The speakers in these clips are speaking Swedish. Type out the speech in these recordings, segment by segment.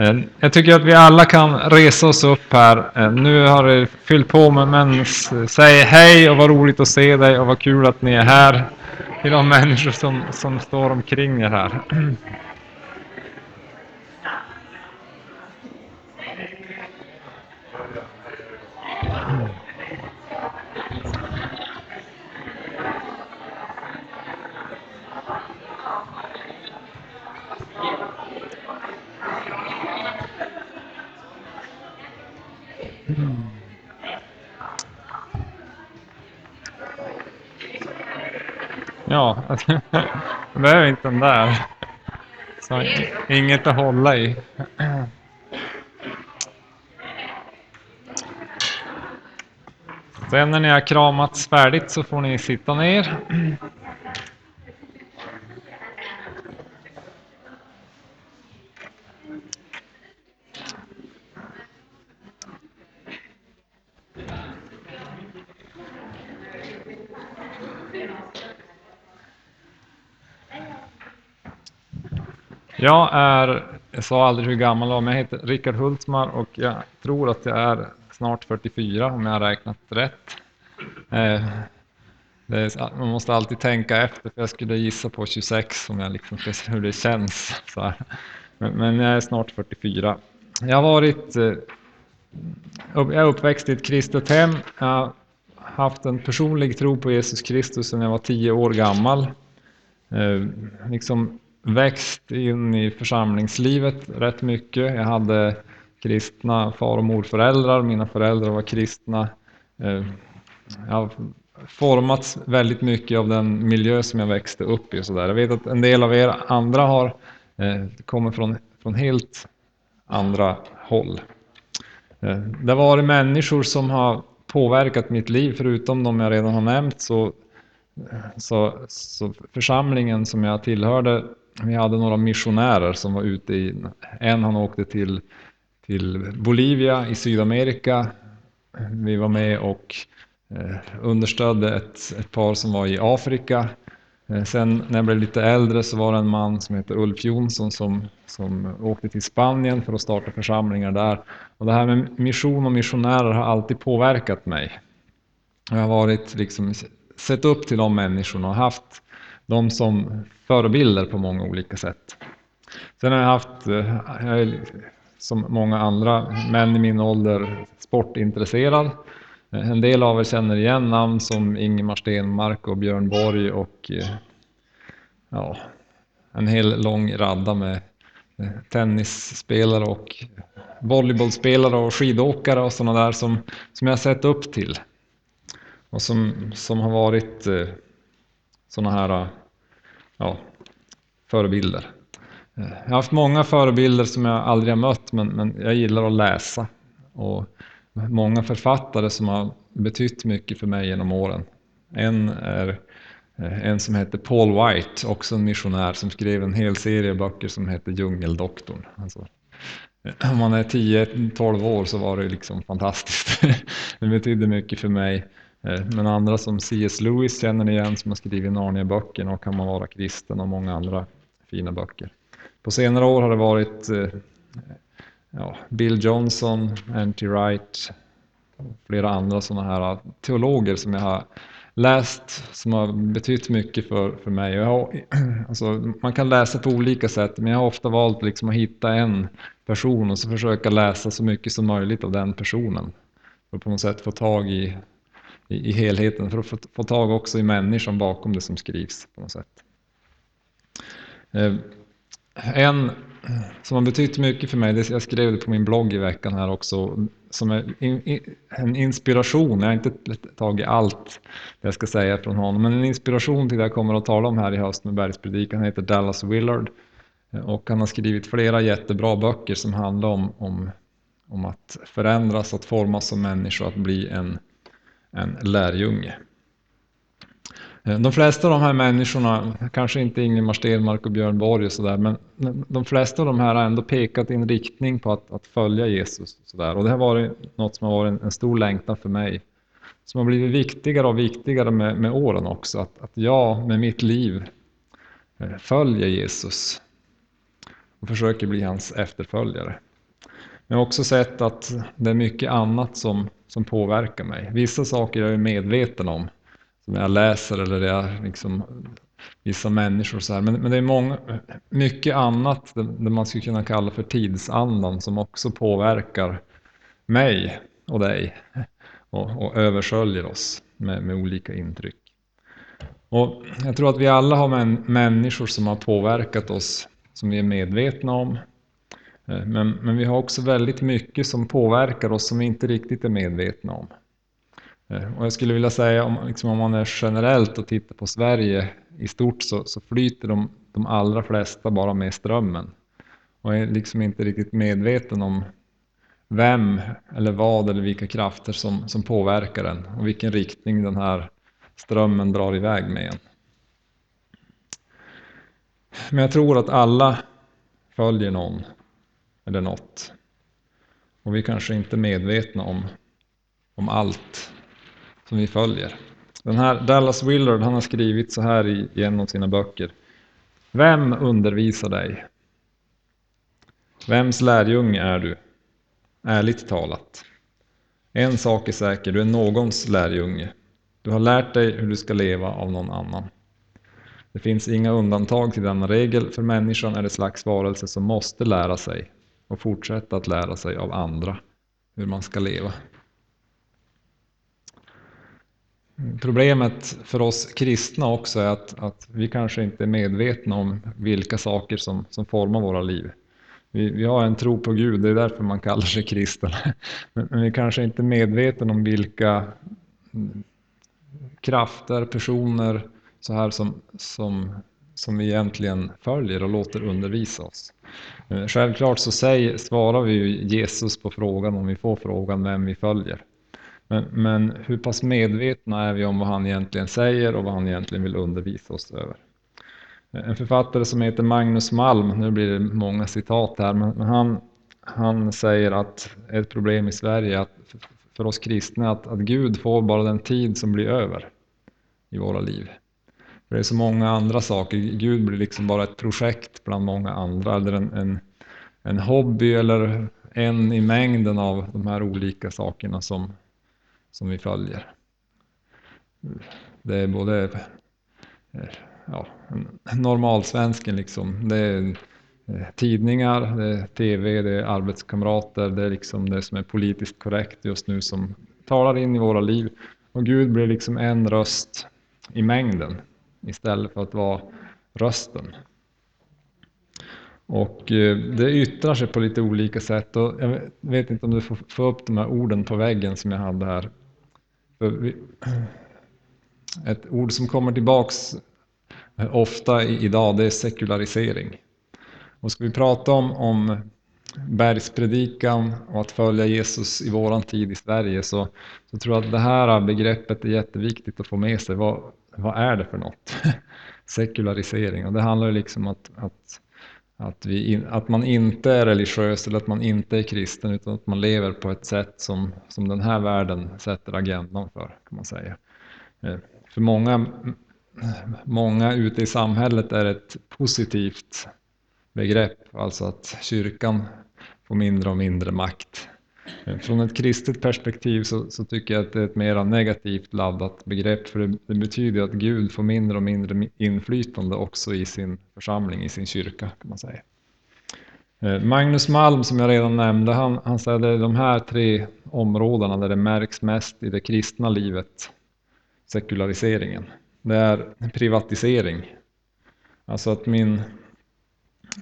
Eh, jag tycker att vi alla kan resa oss upp här. Eh, nu har det fyllt på med men säg hej och vad roligt att se dig och vad kul att ni är här. Till de människor som, som står omkring er här. Ja, det behöver inte den där. Så inget att hålla i. Sen när ni har kramats färdigt så får ni sitta ner. Jag är, jag sa aldrig hur gammal jag var, men jag heter Rickard Hultmar och jag tror att jag är snart 44 om jag har räknat rätt. Eh, är, man måste alltid tänka efter, för jag skulle gissa på 26 om jag liksom hur det känns. Men, men, jag är snart 44. Jag har varit eh, jag är uppväxt i ett kristet hem. Jag har haft en personlig tro på Jesus Kristus sedan jag var 10 år gammal. Eh, liksom växt in i församlingslivet rätt mycket. Jag hade kristna far och morföräldrar, mina föräldrar var kristna. Eh, jag har formats väldigt mycket av den miljö som jag växte upp i. Och så där. Jag vet att en del av er andra har eh, kommer från, från helt andra håll. Eh, det har varit människor som har påverkat mitt liv, förutom de jag redan har nämnt. Så, så, så församlingen som jag tillhörde vi hade några missionärer som var ute i, en han åkte till, till Bolivia i Sydamerika. Vi var med och eh, understödde ett, ett par som var i Afrika. Eh, sen när jag blev lite äldre så var det en man som heter Ulf Jonsson som, som åkte till Spanien för att starta församlingar där. Och det här med mission och missionärer har alltid påverkat mig. Jag har varit liksom, sett upp till de människorna och haft dem som förebilder på många olika sätt. Sen har jag haft, eh, jag är, som många andra män i min ålder, sportintresserad. Eh, en del av er känner igen namn som Ingemar Stenmark och Björn Borg och eh, ja, en hel lång radda med tennisspelare och volleybollspelare och skidåkare och sådana där som, som jag sett upp till. Och som, som har varit sådana här ja, förebilder. Eh, jag har haft många förebilder som jag aldrig har mött, men, men jag gillar att läsa. Och många författare som har betytt mycket för mig genom åren. En är eh, en som heter Paul White, också en missionär, som skrev en hel serie böcker som heter Djungeldoktorn. Alltså, eh, om man är 10-12 år så var det liksom fantastiskt. det betydde mycket för mig. Eh, men andra som C.S. Lewis känner ni igen som har skrivit Narnia-böckerna och Kan man vara kristen och många andra fina böcker. På senare år har det varit eh, ja, Bill Johnson, N.T. Wright och flera andra sådana här eh, teologer som jag har läst som har betytt mycket för, för mig. Har, alltså, man kan läsa på olika sätt men jag har ofta valt liksom att hitta en person och så försöka läsa så mycket som möjligt av den personen. För att på något sätt få tag i i, i helheten för att få, få tag också i människan bakom det som skrivs på något sätt. Eh, en som har betytt mycket för mig, det, jag skrev det på min blogg i veckan här också, som är in, in, en inspiration, jag har inte tagit allt det jag ska säga från honom, men en inspiration till det jag kommer att tala om här i höst med Bergspredikan, heter Dallas Willard. Eh, och han har skrivit flera jättebra böcker som handlar om, om, om att förändras, att formas som människa, att bli en en lärjunge. Eh, de flesta av de här människorna, kanske inte Ingemar Stenmark och Björn Borg och sådär, men de flesta av de här har ändå pekat i en riktning på att, att följa Jesus. Och, så där. och det har varit något som har varit en, en, stor längtan för mig. Som har blivit viktigare och viktigare med, med åren också. Att, att jag med mitt liv eh, följer Jesus och försöker bli hans efterföljare. Men jag har också sett att det är mycket annat som, som påverkar mig. Vissa saker jag är medveten om, som jag läser eller jag liksom, vissa människor så här. Men, men det är många, mycket annat, det man skulle kunna kalla för tidsandan, som också påverkar mig och dig och, och översköljer oss med, med olika intryck. Och jag tror att vi alla har män, människor som har påverkat oss som vi är medvetna om. Eh, men, men vi har också väldigt mycket som påverkar oss som vi inte riktigt är medvetna om. Eh, och jag skulle vilja säga om, liksom om man är generellt och tittar på Sverige i stort så, så flyter de, de allra flesta bara med strömmen. Och är liksom inte riktigt medveten om vem eller vad eller vilka krafter som, som påverkar en och vilken riktning den här strömmen drar iväg med en. Men jag tror att alla följer någon eller något. Och vi kanske inte är medvetna om, om allt som vi följer. Den här Dallas Willard han har skrivit så här i, i en av sina böcker. Vem undervisar dig? Vems lärjunge är du? Ärligt talat. En sak är säker, du är någons lärjunge. Du har lärt dig hur du ska leva av någon annan. Det finns inga undantag till denna regel, för människan är det slags varelse som måste lära sig och fortsätta att lära sig av andra hur man ska leva. Problemet för oss kristna också är att, att vi kanske inte är medvetna om vilka saker som, som formar våra liv. Vi, vi, har en tro på Gud, det är därför man kallar sig kristen. Men, men vi kanske inte är medvetna om vilka krafter, personer så här som, som, som vi egentligen följer och låter undervisa oss. Eh, självklart så säger, svarar vi ju Jesus på frågan om vi får frågan vem vi följer. Men, men hur pass medvetna är vi om vad han egentligen säger och vad han egentligen vill undervisa oss över? Eh, en författare som heter Magnus Malm, nu blir det många citat här, men han, han säger att ett problem i Sverige är att för oss kristna att, att Gud får bara den tid som blir över i våra liv. För det är så många andra saker. Gud blir liksom bara ett projekt bland många andra eller en, en, en hobby eller en i mängden av de här olika sakerna som, som vi följer. Det är både eh, ja, normalsvensken liksom. Det är eh, tidningar, det är TV, det är arbetskamrater, det är liksom det som är politiskt korrekt just nu som talar in i våra liv. Och Gud blir liksom en röst i mängden istället för att vara rösten. Och eh, det yttrar sig på lite olika sätt och jag vet inte om du får få upp de här orden på väggen som jag hade här. Ett ord som kommer tillbaks ofta idag det är sekularisering. Och ska vi prata om, om bergspredikan och att följa Jesus i våran tid i Sverige så, så tror jag att det här begreppet är jätteviktigt att få med sig. Vad, vad är det för något? Sekularisering. Och det handlar ju liksom om att, att, att, vi, att man inte är religiös eller att man inte är kristen utan att man lever på ett sätt som, som den här världen sätter agendan för. kan man säga. Eh, för många, många ute i samhället är ett positivt begrepp, alltså att kyrkan får mindre och mindre makt. Eh, från ett kristet perspektiv så, så, tycker jag att det är ett mer negativt laddat begrepp för det, det, betyder att Gud får mindre och mindre inflytande också i sin församling, i sin kyrka kan man säga. Eh, Magnus Malm som jag redan nämnde, han, han säger att det är de här tre områdena där det märks mest i det kristna livet, sekulariseringen. Det är privatisering, alltså att min,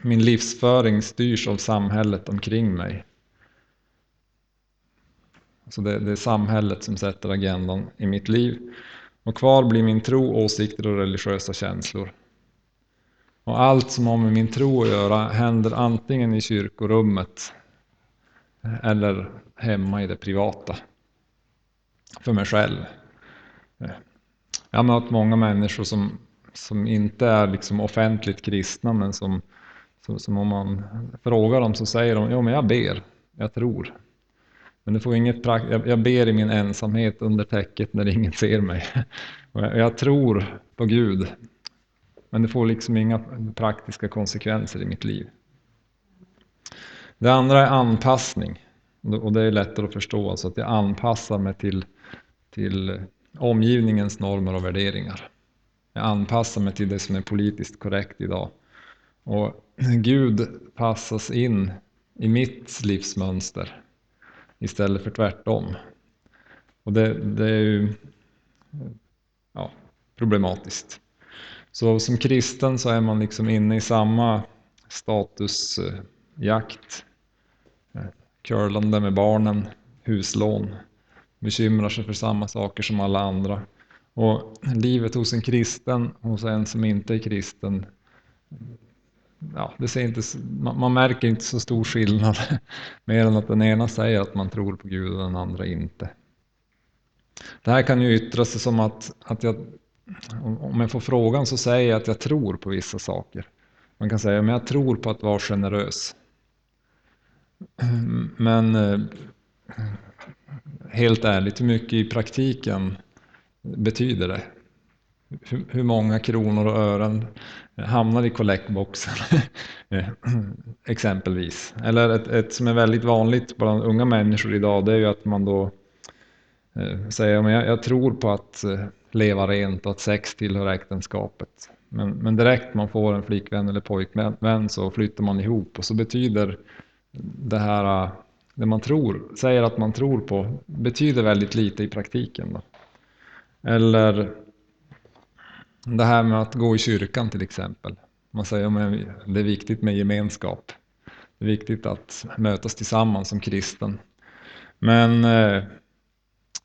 min livsföring styrs av samhället omkring mig. Så det, det, är samhället som sätter agendan i mitt liv. Och kvar blir min tro, åsikter och religiösa känslor. Och allt som har med min tro att göra händer antingen i kyrkorummet eller hemma i det privata. För mig själv. Jag har mött många människor som, som inte är liksom offentligt kristna men som, som, som om man frågar dem så säger de, jo men jag ber, jag tror. Men det får inget jag ber i min ensamhet under täcket när ingen ser mig. jag, tror på Gud. Men det får liksom inga praktiska konsekvenser i mitt liv. Det andra är anpassning. Och det är lättare att förstå, alltså att jag anpassar mig till, till omgivningens normer och värderingar. Jag anpassar mig till det som är politiskt korrekt idag. Och Gud passas in i mitt livsmönster istället för tvärtom. Och det, det är ju ja, problematiskt. Så som kristen så är man liksom inne i samma statusjakt. Curlande med barnen, huslån, bekymrar sig för samma saker som alla andra. Och livet hos en kristen, hos en som inte är kristen, ja, det ser inte, man, man märker inte så stor skillnad. Mer än att den ena säger att man tror på Gud och den andra inte. Det här kan ju yttra sig som att, att jag, om jag får frågan så säger jag att jag tror på vissa saker. Man kan säga att jag tror på att vara generös. Men eh, helt ärligt, hur mycket i praktiken betyder det? Hur många kronor och ören hamnar i collectboxen, eh, exempelvis? Eller ett, ett, som är väldigt vanligt bland unga människor idag, det är ju att man då eh, säger men jag, jag tror på att eh, leva rent och att sex tillhör äktenskapet. Men, men direkt man får en flickvän eller pojkvän så flyttar man ihop och så betyder det här eh, det man tror, säger att man tror på betyder väldigt lite i praktiken. Då. Eller det här med att gå i kyrkan till exempel. Man säger att det är viktigt med gemenskap. Det är viktigt att mötas tillsammans som kristen. Men eh,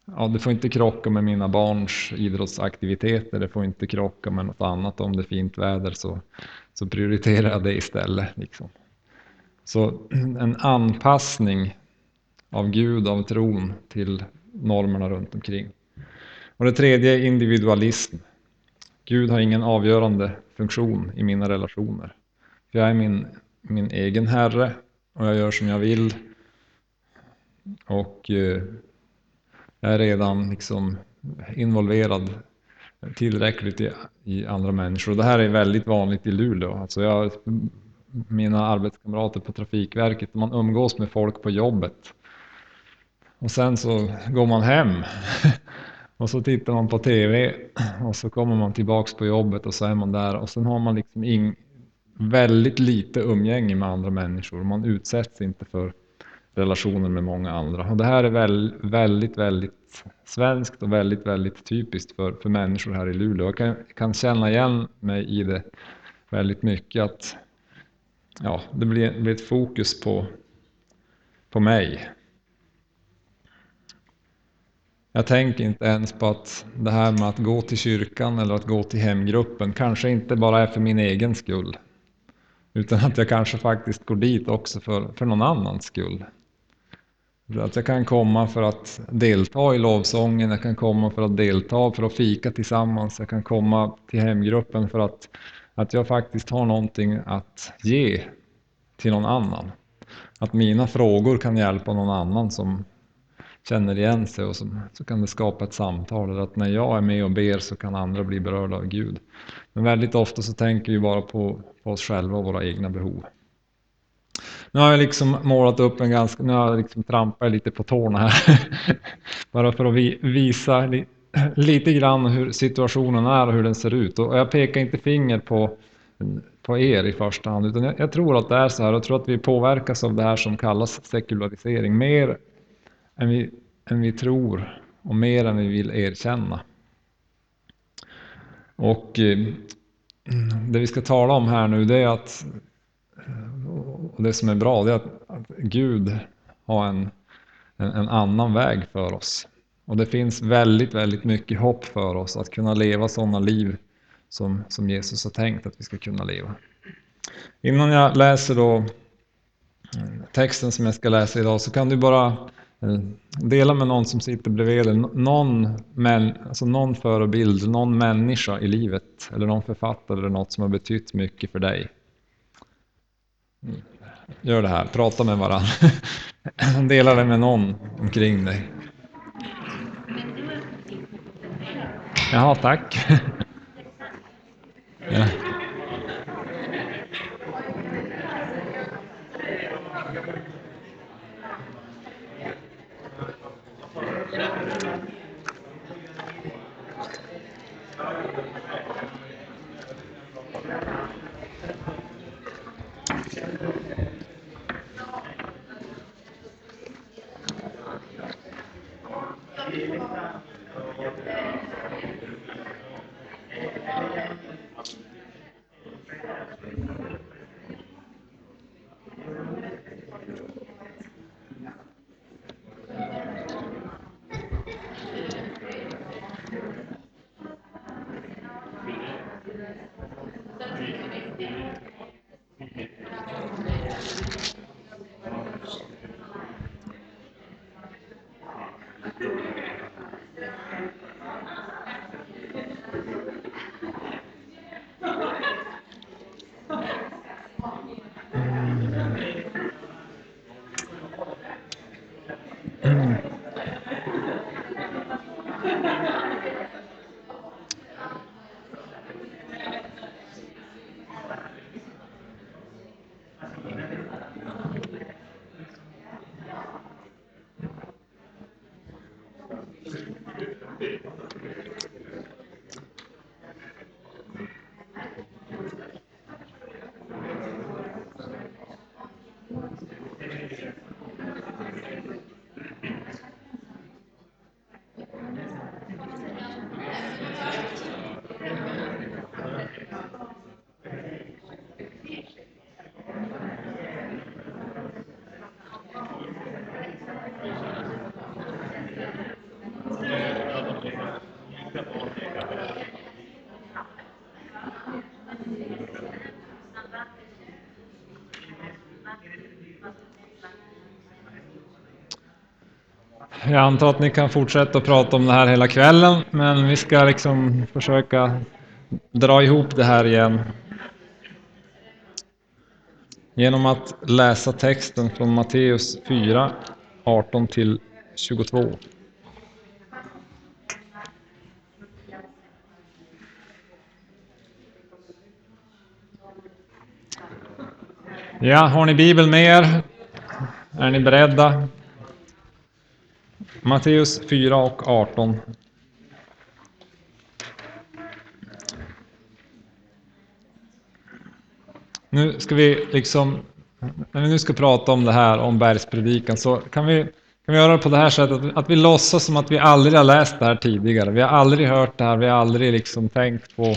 ja, det får inte krocka med mina barns idrottsaktiviteter. Det får inte krocka med något annat. Om det är fint väder så, så prioriterar jag det istället. Liksom. Så en anpassning av Gud, av tron till normerna runt omkring. Och det tredje är individualism. Gud har ingen avgörande funktion i mina relationer. För jag är min, min egen herre och jag gör som jag vill. Och eh, jag är redan liksom involverad tillräckligt i, i, andra människor. Och det här är väldigt vanligt i Luleå. Alltså jag, mina arbetskamrater på Trafikverket, man umgås med folk på jobbet. Och sen så går man hem och så tittar man på TV och så kommer man tillbaks på jobbet och så är man där och sen har man liksom ing, väldigt lite umgänge med andra människor. Man utsätts inte för relationer med många andra. Och det här är väl, väldigt, väldigt svenskt och väldigt, väldigt typiskt för, för människor här i Luleå. Jag kan, kan känna igen mig i det väldigt mycket att ja, det blir, blir ett fokus på, på mig jag tänker inte ens på att det här med att gå till kyrkan eller att gå till hemgruppen kanske inte bara är för min egen skull. Utan att jag kanske faktiskt går dit också för, för någon annans skull. Att jag kan komma för att delta i lovsången, jag kan komma för att delta för att fika tillsammans, jag kan komma till hemgruppen för att, att jag faktiskt har någonting att ge till någon annan. Att mina frågor kan hjälpa någon annan som, känner igen sig och så, så kan det skapa ett samtal. Eller att när jag är med och ber så kan andra bli berörda av Gud. Men väldigt ofta så tänker vi bara på, på oss själva och våra egna behov. Nu har jag liksom målat upp en ganska, nu har jag liksom trampat lite på tårna här. bara för att vi, visa li, lite grann hur situationen är och hur den ser ut. Och jag pekar inte finger på, på er i första hand, utan jag, jag tror att det är så här. Jag tror att vi påverkas av det här som kallas sekularisering mer än vi, än vi tror och mer än vi vill erkänna. Och eh, det vi ska tala om här nu det är att, och det som är bra, det är att, att Gud har en, en, en, annan väg för oss. Och det finns väldigt, väldigt mycket hopp för oss att kunna leva sådana liv som, som Jesus har tänkt att vi ska kunna leva. Innan jag läser då eh, texten som jag ska läsa idag så kan du bara Eh, dela med någon som sitter bredvid dig, någon, men, alltså någon förebild, någon människa i livet eller någon författare eller något som har betytt mycket för dig. Mm. Gör det här, prata med varandra. Dela det med någon omkring dig. Jaha, tack. Ja. Jag antar att ni kan fortsätta att prata om det här hela kvällen, men vi ska liksom försöka dra ihop det här igen. Genom att läsa texten från Matteus 4, 18 till 22. Ja, har ni Bibeln med er? Är ni beredda? Matteus 4 och 18. Nu ska vi liksom, när vi nu ska prata om det här, om bergspredikan, så kan vi, kan vi göra det på det här sättet, att vi låtsas som att vi aldrig har läst det här tidigare. Vi har aldrig hört det här, vi har aldrig liksom tänkt på,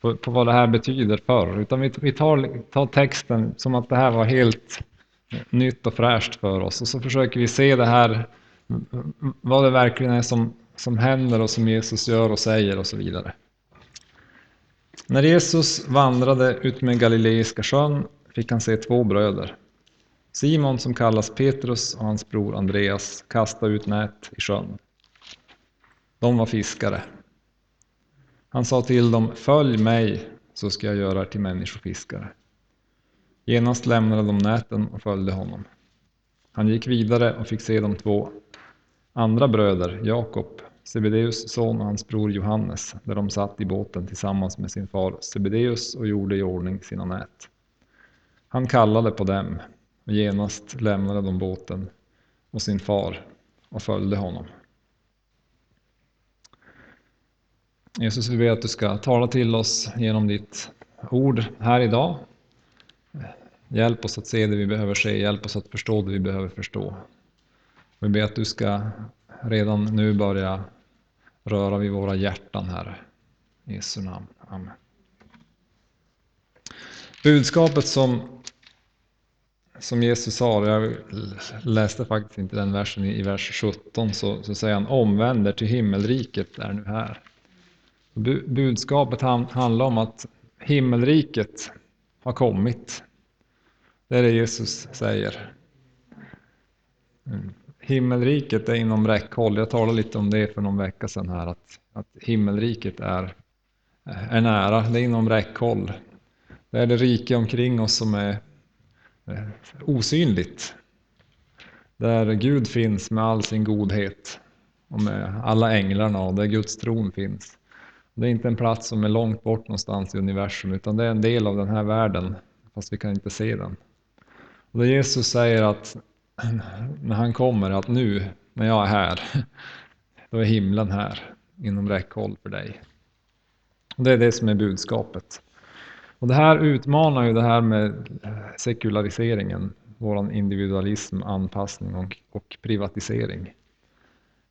på, på vad det här betyder förr, utan vi, vi tar, tar texten som att det här var helt nytt och fräscht för oss, och så försöker vi se det här vad det verkligen är som, som händer och som Jesus gör och säger och så vidare. När Jesus vandrade ut med Galileiska sjön fick han se två bröder. Simon som kallas Petrus och hans bror Andreas kastade ut nät i sjön. De var fiskare. Han sa till dem, följ mig så ska jag göra er till människofiskare. Genast lämnade de näten och följde honom. Han gick vidare och fick se de två andra bröder, Jakob, Sebedeus son och hans bror Johannes, där de satt i båten tillsammans med sin far Sebedeus och gjorde i ordning sina nät. Han kallade på dem och genast lämnade de båten och sin far och följde honom. Jesus, vi ber att du ska tala till oss genom ditt ord här idag. Hjälp oss att se det vi behöver se, hjälp oss att förstå det vi behöver förstå. Vi ber att du ska redan nu börja röra vid våra hjärtan, Herre. I Jesu namn. Amen. Budskapet som, som Jesus sa, jag läste faktiskt inte den versen i, vers 17, så, så säger han omvänder till himmelriket är nu här. Budskapet handlar om att himmelriket har kommit. Det är det Jesus säger. Mm himmelriket är inom räckhåll. Jag talade lite om det för någon vecka sedan här, att, att himmelriket är, är nära, det är inom räckhåll. Det är det rike omkring oss som är eh, osynligt. Där Gud finns med all sin godhet och med alla änglarna och där Guds tron finns. Det är inte en plats som är långt bort någonstans i universum utan det är en del av den här världen fast vi kan inte se den. Och det Jesus säger att när han kommer, att nu när jag är här, då är himlen här inom räckhåll för dig. Och det är det som är budskapet. Och det här utmanar ju det här med sekulariseringen, vår individualism, anpassning och, och privatisering.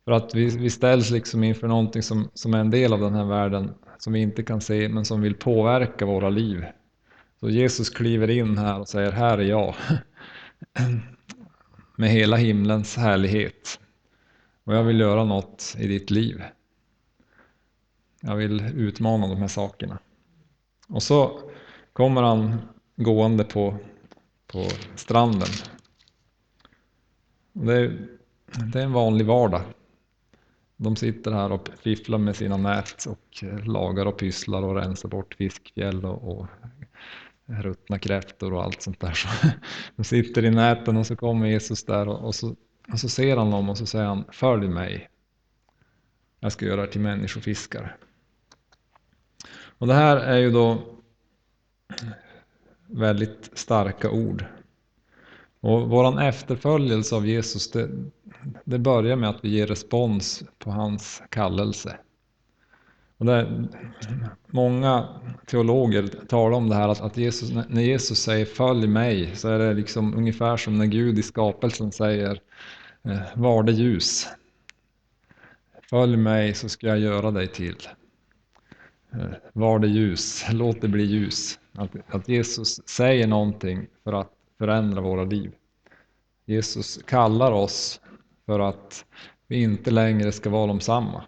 För att vi, vi ställs liksom inför någonting som, som är en del av den här världen som vi inte kan se men som vill påverka våra liv. Så Jesus kliver in här och säger, här är jag. Med hela himlens härlighet. Och jag vill göra något i ditt liv. Jag vill utmana de här sakerna. Och så kommer han gående på, på stranden. Det är, det är en vanlig vardag. De sitter här och fifflar med sina nät och lagar och pysslar och rensar bort fiskfjäll och, och ruttna kräftor och allt sånt där. Så de sitter i näten och så kommer Jesus där och, och, så, och så ser han dem och så säger han Följ mig. Jag ska göra er till människofiskare. Och det här är ju då väldigt starka ord. Och våran efterföljelse av Jesus, det, det börjar med att vi ger respons på hans kallelse. Och där, många teologer talar om det här att, att Jesus, när Jesus säger följ mig så är det liksom ungefär som när Gud i skapelsen säger eh, var det ljus. Följ mig så ska jag göra dig till. Eh, var det ljus, låt det bli ljus. Att, att Jesus säger någonting för att förändra våra liv. Jesus kallar oss för att vi inte längre ska vara de samma.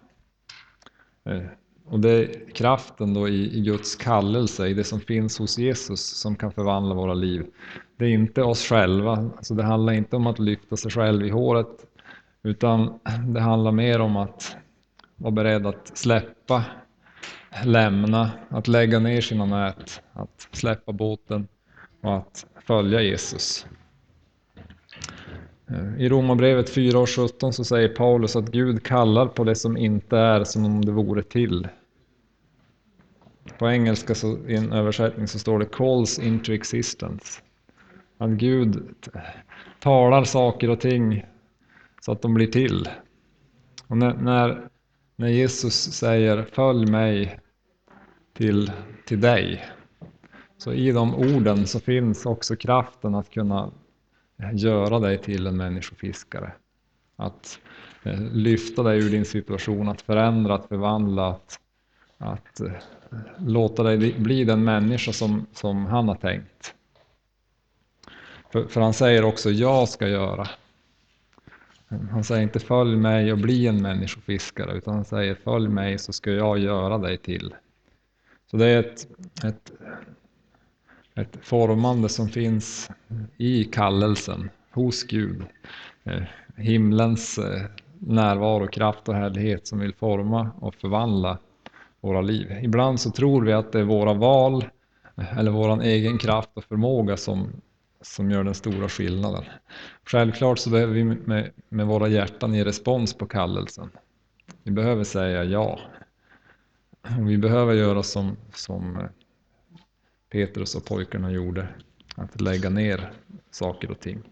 Eh, och det är kraften då i, Guds kallelse, i det som finns hos Jesus som kan förvandla våra liv. Det är inte oss själva, alltså det handlar inte om att lyfta sig själv i håret, utan det handlar mer om att vara beredd att släppa, lämna, att lägga ner sina nät, att släppa båten och att följa Jesus. Eh, I Romarbrevet 4.17 så säger Paulus att Gud kallar på det som inte är som om det vore till. På engelska så, i en översättning så står det calls into existence. Att Gud talar saker och ting så att de blir till. Och när, när, när Jesus säger följ mig till, till dig. Så i de orden så finns också kraften att kunna göra dig till en människofiskare. Att eh, lyfta dig ur din situation, att förändra, att förvandla, att, att eh, låta dig bli den människa som, som han har tänkt. För, för han säger också, jag ska göra. Han säger inte följ mig och bli en människofiskare, utan han säger följ mig så ska jag göra dig till. Så det är ett, ett ett formande som finns i kallelsen hos Gud. Eh, himlens eh, närvaro, kraft och härlighet som vill forma och förvandla våra liv. Ibland så tror vi att det är våra val eh, eller vår egen kraft och förmåga som, som gör den stora skillnaden. Självklart så behöver vi med, med våra hjärtan ge respons på kallelsen. Vi behöver säga ja. Och vi behöver göra som, som Petrus och pojkarna gjorde. Att lägga ner saker och ting.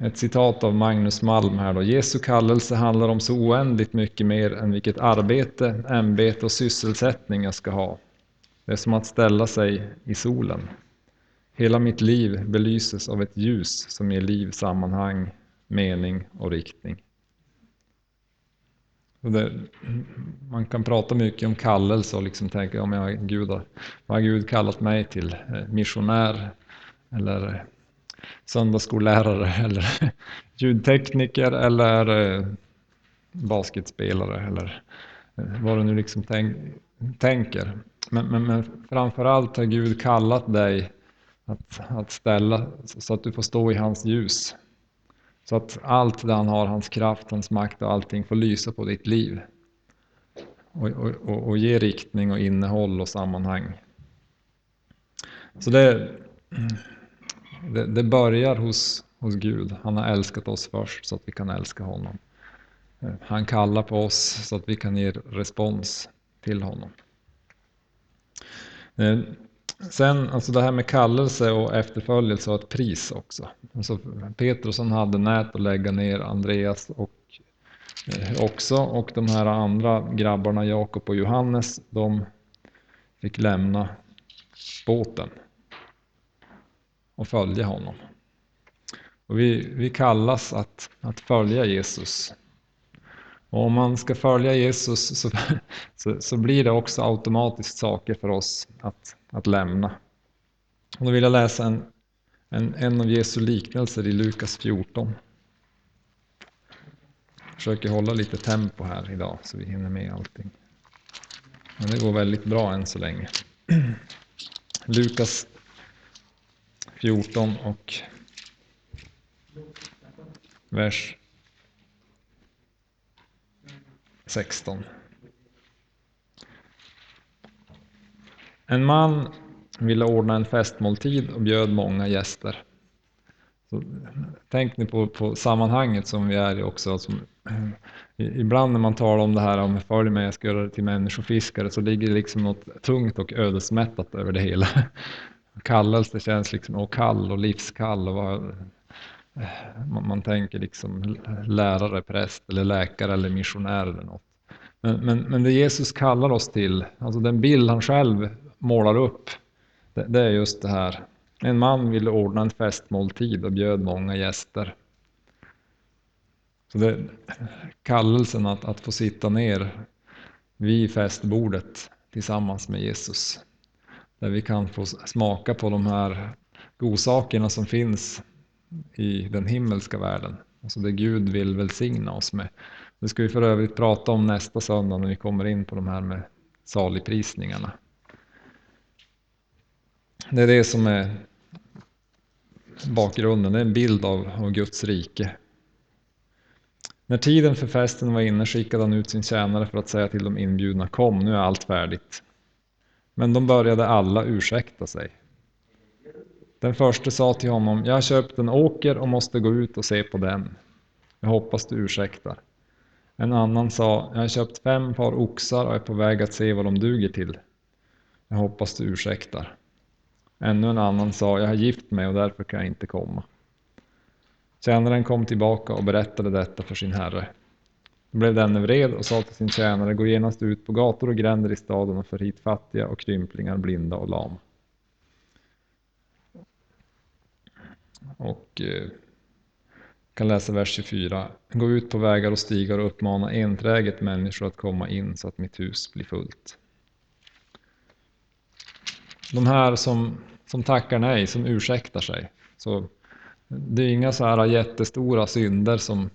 Ett citat av Magnus Malm här då. Jesu kallelse handlar om så oändligt mycket mer än vilket arbete, ämbete och sysselsättning jag ska ha. Det är som att ställa sig i solen. Hela mitt liv belyses av ett ljus som ger liv sammanhang, mening och riktning. Det, man kan prata mycket om kallelse och liksom tänka om jag, Gud har, vad har Gud kallat mig till? Eh, missionär eller söndagsskollärare eller ljudtekniker eller eh, basketspelare eller eh, vad du nu liksom tänk, tänker. Men, men, men framförallt har Gud kallat dig att, att ställa så att du får stå i hans ljus. Så att allt det han har, hans kraft, hans makt och allting får lysa på ditt liv. Och, och, och ge riktning och innehåll och sammanhang. Så det, det, det, börjar hos, hos Gud. Han har älskat oss först så att vi kan älska honom. Han kallar på oss så att vi kan ge respons till honom. Eh, Sen, alltså det här med kallelse och efterföljelse och ett pris också. Alltså Petrus hade nät att lägga ner, Andreas och eh, också och de här andra grabbarna Jakob och Johannes de fick lämna båten och följa honom. Och vi, vi kallas att, att följa Jesus. Och om man ska följa Jesus så, så, så, blir det också automatiskt saker för oss att, att lämna. Och då vill jag läsa en, en, en av Jesu liknelser i Lukas 14. Jag försöker hålla lite tempo här idag så vi hinner med allting. Men det går väldigt bra än så länge. Lukas 14 och vers 16. En man ville ordna en festmåltid och bjöd många gäster. Så, tänk ni på, på sammanhanget som vi är i också. Som, eh, ibland när man talar om det här om följ mig, jag ska göra det till människofiskare, så ligger det liksom något tungt och ödesmättat över det hela. Kallelse känns liksom och kall och livskall. Och vad, man, man tänker liksom lärare, präst eller läkare eller missionär eller något. Men, men, men det Jesus kallar oss till, alltså den bild han själv målar upp, det, det är just det här. En man ville ordna en festmåltid och bjöd många gäster. Så det, kallelsen att, att få sitta ner vid festbordet tillsammans med Jesus. Där vi kan få smaka på de här godsakerna som finns i den himmelska världen. Alltså det Gud vill välsigna oss med. Det ska vi för övrigt prata om nästa söndag när vi kommer in på de här med saligprisningarna. Det är det som är bakgrunden, det är en bild av, av Guds rike. När tiden för festen var inne skickade han ut sin tjänare för att säga till de inbjudna Kom, nu är allt färdigt. Men de började alla ursäkta sig. Den första sa till honom, jag har köpt en åker och måste gå ut och se på den. Jag hoppas du ursäktar. En annan sa, jag har köpt fem par oxar och är på väg att se vad de duger till. Jag hoppas du ursäktar. Ännu en annan sa, jag har gift mig och därför kan jag inte komma. Tjänaren kom tillbaka och berättade detta för sin herre. Då blev denne vred och sa till sin tjänare, gå genast ut på gator och gränder i staden och för hit fattiga och krymplingar, blinda och lama. Och eh, kan läsa vers 24. Gå ut på vägar och stigar och uppmana enträget människor att komma in så att mitt hus blir fullt. De här som, som tackar nej, som ursäktar sig. Så det är inga så här jättestora synder som,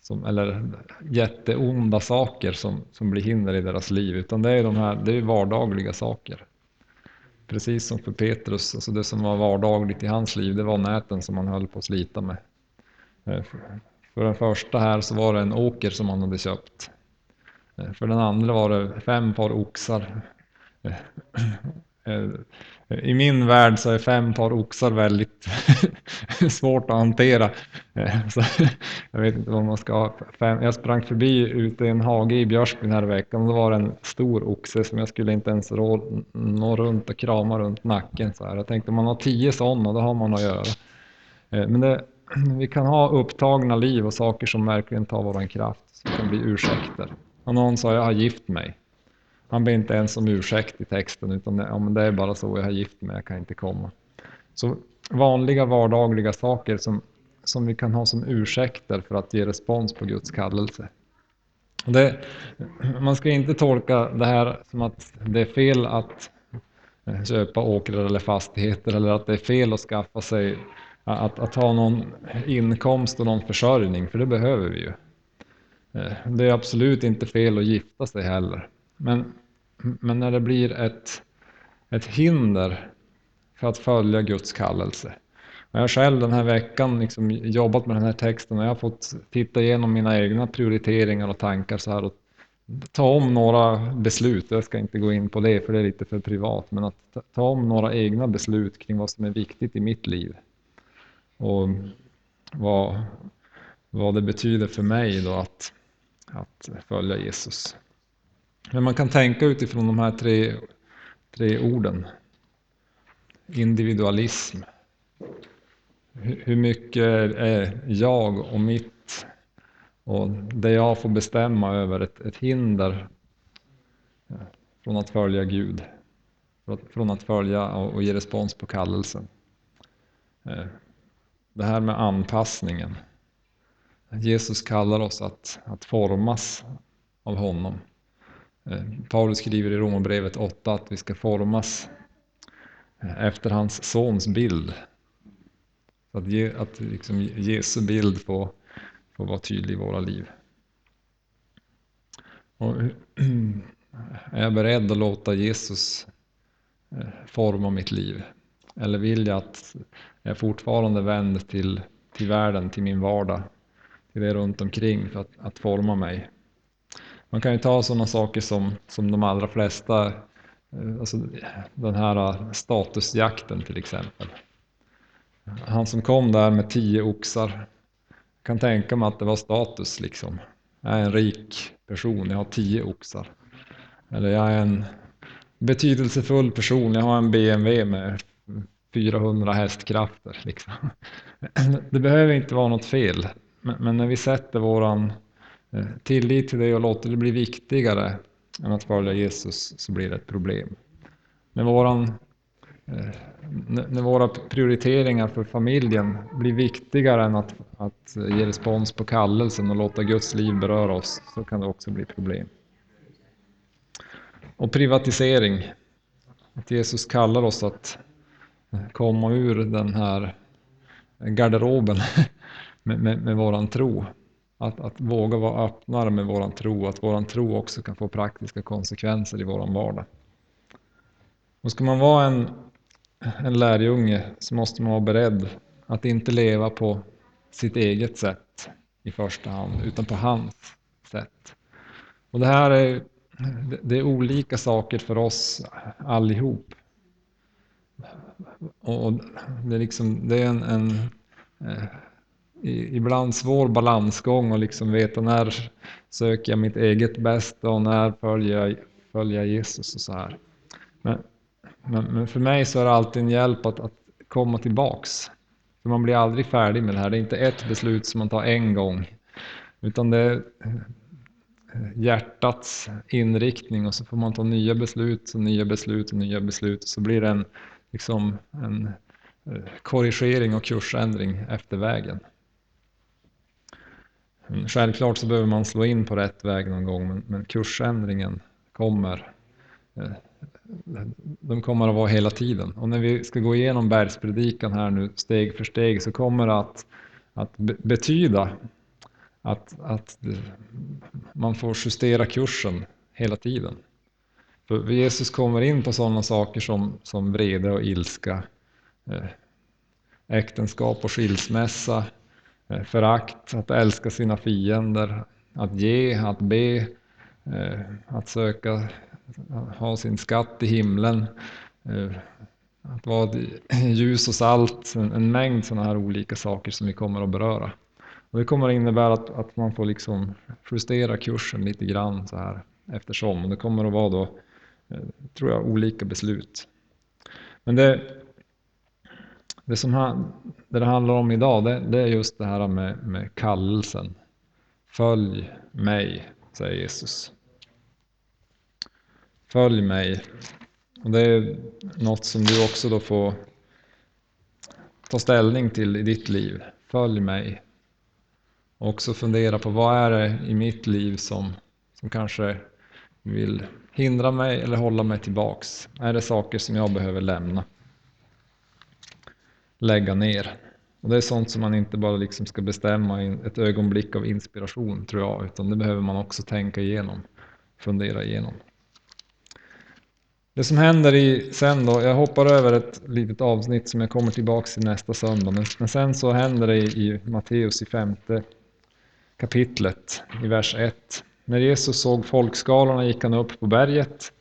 som, eller jätteonda saker som, som blir hinder i deras liv, utan det är de här det är vardagliga saker. Precis som för Petrus, alltså det som var vardagligt i hans liv, det var näten som han höll på att slita med. Eh, för den första här så var det en åker som han hade köpt. Eh, för den andra var det fem par oxar. Eh, Eh, I min värld så är fem par oxar väldigt svårt att hantera. Eh, så jag vet inte vad man ska ha. Fem. Jag sprang förbi ute i en hage i Björskbyn här veckan och då var det en stor oxe som jag skulle inte ens rå, nå runt och krama runt nacken. Så här. Jag tänkte om man har tio sådana då har man att göra. Eh, men det, vi kan ha upptagna liv och saker som verkligen tar våran kraft, som kan bli ursäkter. Och någon sa, jag har gift mig. Han ber inte ens om ursäkt i texten, utan det, ja, men det är bara så, jag har gift mig, jag kan inte komma. Så vanliga vardagliga saker som, som vi kan ha som ursäkter för att ge respons på Guds kallelse. Det, man ska inte tolka det här som att det är fel att eh, köpa åkrar eller fastigheter eller att det är fel att skaffa sig att, att ha någon inkomst och någon försörjning, för det behöver vi ju. Eh, det är absolut inte fel att gifta sig heller. Men, men när det blir ett, ett hinder för att följa Guds kallelse. Jag har själv den här veckan liksom jobbat med den här texten och jag har fått titta igenom mina egna prioriteringar och tankar så här och ta om några beslut. Jag ska inte gå in på det för det är lite för privat, men att ta om några egna beslut kring vad som är viktigt i mitt liv och vad, vad det betyder för mig då att, att följa Jesus. Men man kan tänka utifrån de här tre, tre orden. Individualism. Hur mycket är jag och mitt och det jag får bestämma över ett, ett hinder från att följa Gud. Från att följa och ge respons på kallelsen. Eh, det här med anpassningen. Jesus kallar oss att, att formas av honom. Eh, Paulus skriver i Romarbrevet 8 att vi ska formas eh, efter hans sons bild. Att, ge, att liksom Jesu bild får, får vara tydlig i våra liv. Och är jag beredd att låta Jesus eh, forma mitt liv? Eller vill jag att jag fortfarande vänder till, till världen, till min vardag, till det runt omkring för att, att forma mig? Man kan ju ta sådana saker som, som de allra flesta, eh, alltså den här eh, statusjakten till exempel. Han som kom där med tio oxar, kan tänka mig att det var status liksom. Jag är en rik person, jag har tio oxar. Eller jag är en betydelsefull person, jag har en BMW med 400 hästkrafter. Liksom. Det behöver inte vara något fel, men när vi sätter våran Eh, tillit till det och låter det bli viktigare än att följa Jesus så blir det ett problem. När, våran, eh, när våra prioriteringar för familjen blir viktigare än att, att ge respons på kallelsen och låta Guds liv beröra oss så kan det också bli problem. Och privatisering. Att Jesus kallar oss att eh, komma ur den här garderoben med, med, med våran tro. Att, att våga vara öppnare med våran tro, att våran tro också kan få praktiska konsekvenser i våran vardag. Och ska man vara en, en lärjunge så måste man vara beredd att inte leva på sitt eget sätt i första hand, utan på hans sätt. Och det här är, det är olika saker för oss allihop. Och det är, liksom, det är en, en eh, ibland svår balansgång och liksom veta när söker jag mitt eget bästa och när följer jag, följer jag Jesus och så här. Men, men, men, för mig så är det alltid en hjälp att, att komma tillbaks. För man blir aldrig färdig med det här. Det är inte ett beslut som man tar en gång. Utan det är eh, hjärtats inriktning och så får man ta nya beslut och nya beslut och nya beslut. Och så blir det en liksom en eh, korrigering och kursändring efter vägen. Mm. Självklart så behöver man slå in på rätt väg någon gång men, men kursändringen kommer. Eh, de kommer att vara hela tiden. Och när vi ska gå igenom bergspredikan här nu steg för steg så kommer det att, att betyda att, att man får justera kursen hela tiden. För Jesus kommer in på sådana saker som, som vrede och ilska, eh, äktenskap och skilsmässa, Eh, förakt, att älska sina fiender, att ge, att be, eh, att söka ha sin skatt i himlen, eh, att vara ljus och salt, en, mängd sådana här olika saker som vi kommer att beröra. Och det kommer att innebära att, att man får liksom justera kursen lite grann så här eftersom. Och det kommer att vara då tror jag, olika beslut. Men det, det som han, det, det handlar om idag, det, det, är just det här med, med kallelsen. Följ mig, säger Jesus. Följ mig. Och det är något som du också då får ta ställning till i ditt liv. Följ mig. Och också fundera på vad är det i mitt liv som, som kanske vill hindra mig eller hålla mig tillbaks? Är det saker som jag behöver lämna? Lägga ner. Och det är sånt som man inte bara liksom ska bestämma i ett ögonblick av inspiration tror jag, utan det behöver man också tänka igenom, fundera igenom. Det som händer i, sen då, jag hoppar över ett litet avsnitt som jag kommer tillbaka till nästa söndag, men, men sen så händer det i, i Matteus i femte kapitlet i vers 1. När Jesus såg folkskalorna gick han upp på berget.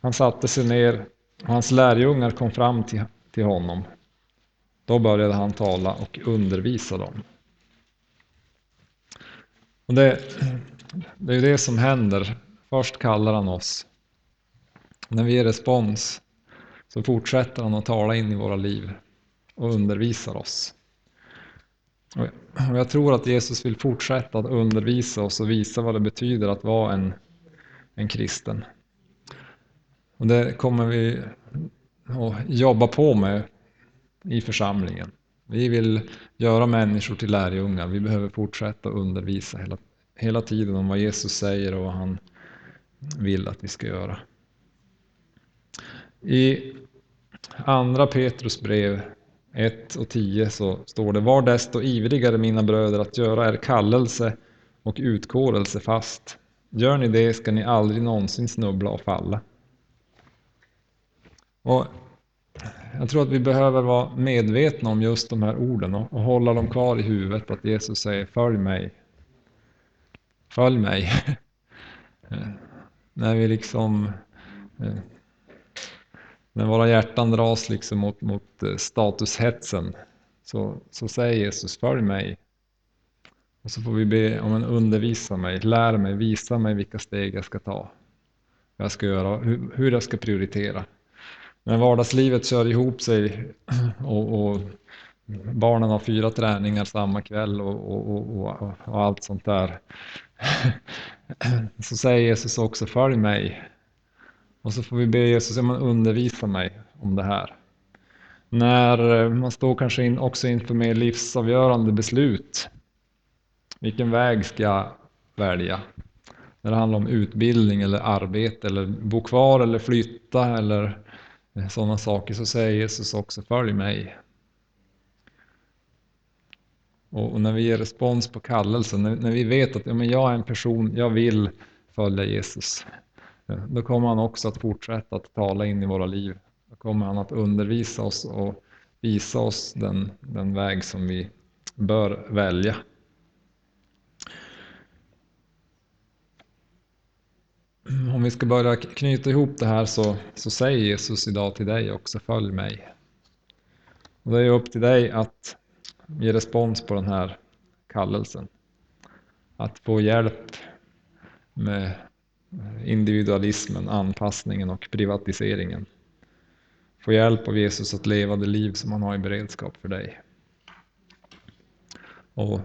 Han satte sig ner och hans lärjungar kom fram till, till honom. Då började han tala och undervisa dem. Och det, det är det som händer. Först kallar han oss. När vi ger respons så fortsätter han att tala in i våra liv och undervisar oss. Och jag tror att Jesus vill fortsätta att undervisa oss och visa vad det betyder att vara en, en kristen. Och det kommer vi att jobba på med i församlingen. Vi vill göra människor till lärjungar. Vi behöver fortsätta undervisa hela, hela tiden om vad Jesus säger och vad han vill att vi ska göra. I andra Petrus brev 1 och 10 så står det Var desto ivrigare mina bröder att göra er kallelse och utkårelse fast. Gör ni det ska ni aldrig någonsin snubbla och falla. Och jag tror att vi behöver vara medvetna om just de här orden och, och hålla dem kvar i huvudet att Jesus säger Följ mig. Följ mig. När vi liksom eh, när våra hjärtan dras liksom mot, mot eh, statushetsen så, så säger Jesus följ mig. Och så får vi be om en undervisa mig, lär mig, visa mig vilka steg jag ska ta. Vad jag ska göra, hur, hur jag ska prioritera. När vardagslivet kör ihop sig och, och barnen har fyra träningar samma kväll och, och, och, och allt sånt där. Så säger Jesus också följ mig. Och så får vi be Jesus att undervisa mig om det här. När eh, man står kanske in, också inför mer livsavgörande beslut. Vilken väg ska jag välja? När det handlar om utbildning eller arbete eller bo kvar eller flytta eller Eh, sådana saker så säger Jesus också följ mig. Och, när vi ger respons på kallelsen, när, när vi vet att ja, men jag är en person, jag vill följa Jesus. Eh, då kommer han också att fortsätta att tala in i våra liv. Då kommer han att undervisa oss och visa oss den, den väg som vi bör välja. Om vi ska börja knyta ihop det här så, så säger Jesus idag till dig också, följ mig. Och det är upp till dig att ge respons på den här kallelsen. Att få hjälp med individualismen, anpassningen och privatiseringen. Få hjälp av Jesus att leva det liv som han har i beredskap för dig. Och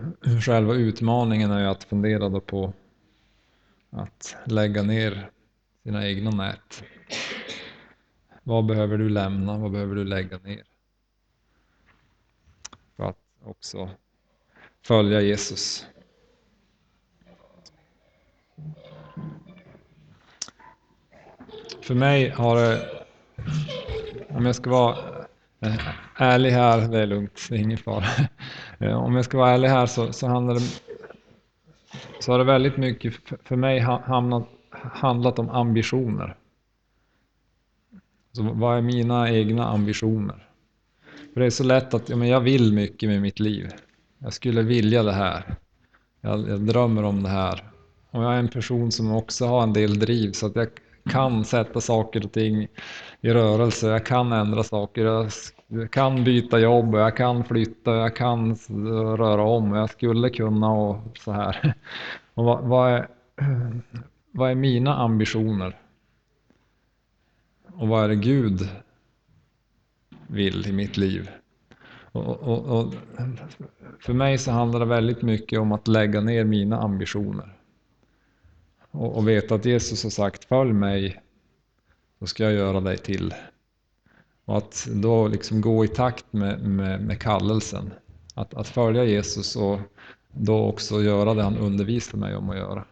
själva utmaningen är ju att fundera på att lägga ner sina egna nät. Vad behöver du lämna? Vad behöver du lägga ner? För att också följa Jesus. För mig har det, om jag ska vara ärlig här, det är lugnt, det är ingen fara. Om jag ska vara ärlig här så, så handlar det så har det väldigt mycket för mig hamnat, handlat om ambitioner. Så vad är mina egna ambitioner? För det är så lätt att ja, men jag vill mycket med mitt liv. Jag skulle vilja det här. Jag, jag drömmer om det här. Och jag är en person som också har en del driv så att jag kan sätta saker och ting i rörelse. Jag kan ändra saker. Jag kan byta jobb, jag kan flytta, jag kan röra om. Jag skulle kunna och så här. Och vad, vad, är, vad är mina ambitioner? Och vad är det Gud vill i mitt liv? Och, och, och, för mig så handlar det väldigt mycket om att lägga ner mina ambitioner och, och veta att Jesus har sagt följ mig, då ska jag göra dig till. Och att då liksom gå i takt med, med, med kallelsen. Att, att följa Jesus och då också göra det han undervisar mig om att göra.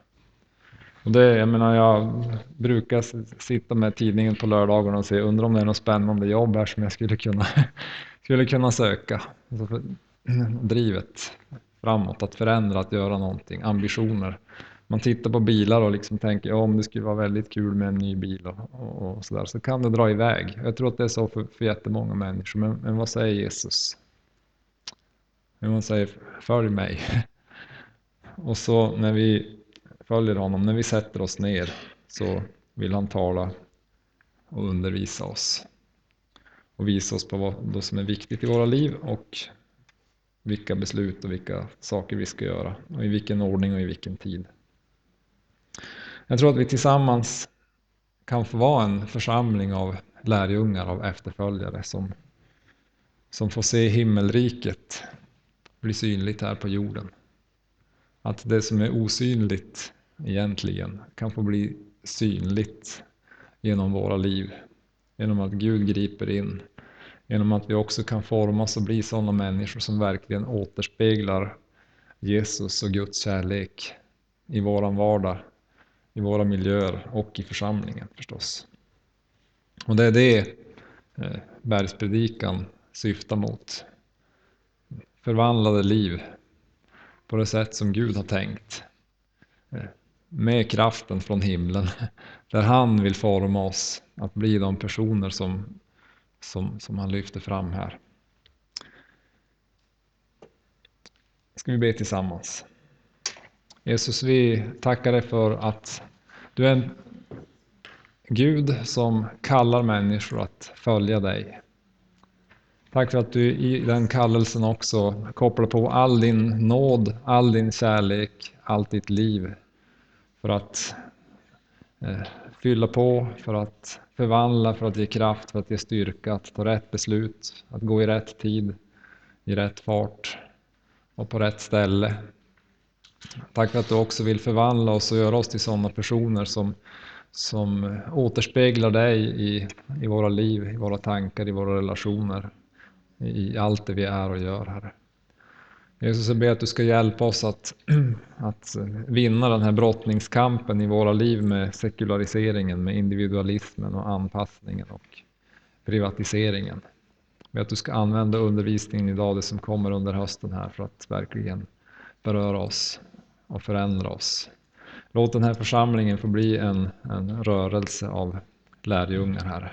Och det, jag menar, jag brukar sitta med tidningen på lördagarna och se, undrar om det är något spännande jobb här som jag skulle kunna, skulle kunna söka. Alltså drivet framåt, att förändra, att göra någonting, ambitioner man tittar på bilar och liksom tänker ja, om det skulle vara väldigt kul med en ny bil och, och, och sådär så kan det dra iväg. Jag tror att det är så för, för jättemånga människor. Men, men vad säger Jesus? Men man säger följ mig. Och så när vi följer honom, när vi sätter oss ner så vill han tala och undervisa oss. Och visa oss på vad som är viktigt i våra liv och vilka beslut och vilka saker vi ska göra. Och i vilken ordning och i vilken tid. Jag tror att vi tillsammans kan få vara en församling av lärjungar, av efterföljare som, som får se himmelriket bli synligt här på jorden. Att det som är osynligt egentligen kan få bli synligt genom våra liv. Genom att Gud griper in. Genom att vi också kan formas och bli sådana människor som verkligen återspeglar Jesus och Guds kärlek i våran vardag, i våra miljöer och i församlingen förstås. Och det är det eh, bergspredikan syftar mot. Förvandlade liv på det sätt som Gud har tänkt. Eh, med kraften från himlen. Där han vill forma oss att bli de personer som, som, som han lyfter fram här. Ska vi be tillsammans. Jesus, vi tackar dig för att du är en Gud som kallar människor att följa dig. Tack för att du i den kallelsen också kopplar på all din nåd, all din kärlek, allt ditt liv. För att eh, fylla på, för att förvandla, för att ge kraft, för att ge styrka, att ta rätt beslut, att gå i rätt tid, i rätt fart och på rätt ställe. Tack för att du också vill förvandla oss och göra oss till sådana personer som, som återspeglar dig i, i våra liv, i våra tankar, i våra relationer, i allt det vi är och gör, Herre. Jesus, jag ber att du ska hjälpa oss att, att vinna den här brottningskampen i våra liv med sekulariseringen, med individualismen och anpassningen och privatiseringen. Jag ber att du ska använda undervisningen idag, det som kommer under hösten här, för att verkligen beröra oss och förändra oss. Låt den här församlingen få bli en, en rörelse av lärjungar, Herre.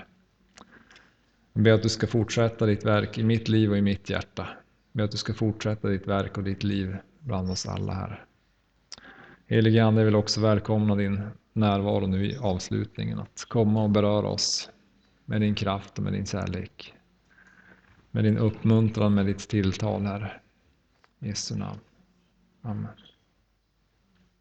Jag ber att du ska fortsätta ditt verk i mitt liv och i mitt hjärta. Jag ber att du ska fortsätta ditt verk och ditt liv bland oss alla, Herre. Helige Ande, jag vill också välkomna din närvaro nu i avslutningen, att komma och beröra oss med din kraft och med din kärlek. Med din uppmuntran, med ditt tilltal, Herre. I Jesu namn. Amen.